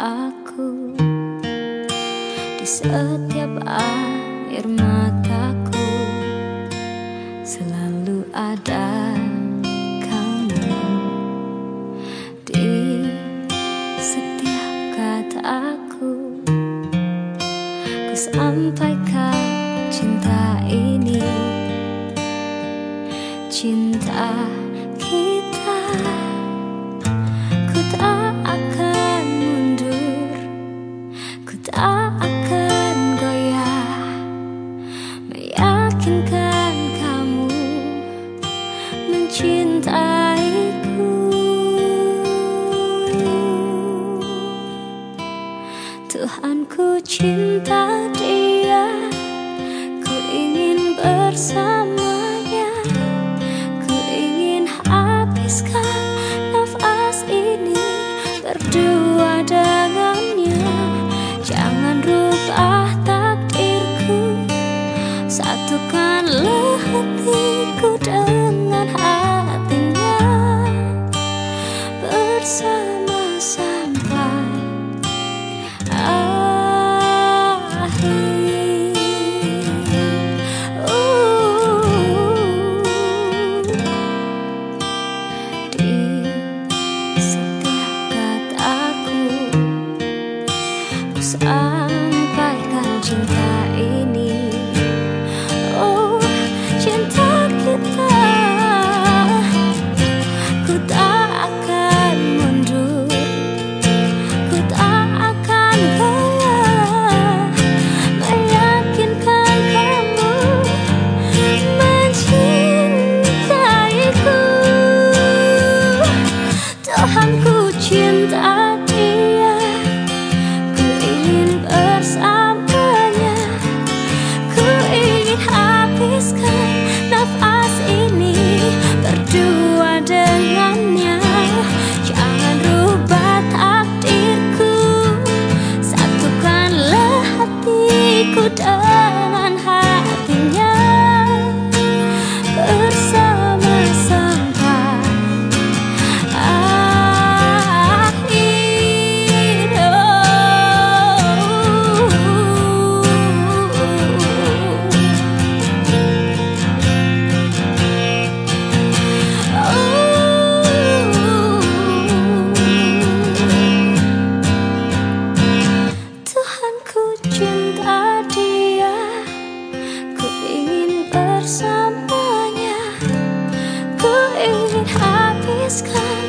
aku Di setiap air mataku Selalu ada kamu Di setiap kataku. Ku sampaikan cinta ini Cinta Tuhanku cinta dia Ku ingin bersamanya. Ku ingin habiskan nafas ini Berdua dengannya. Jangan rubah takdirku Satukanlah hatiku dengan hati sampaikan habiskan nafas ini berdua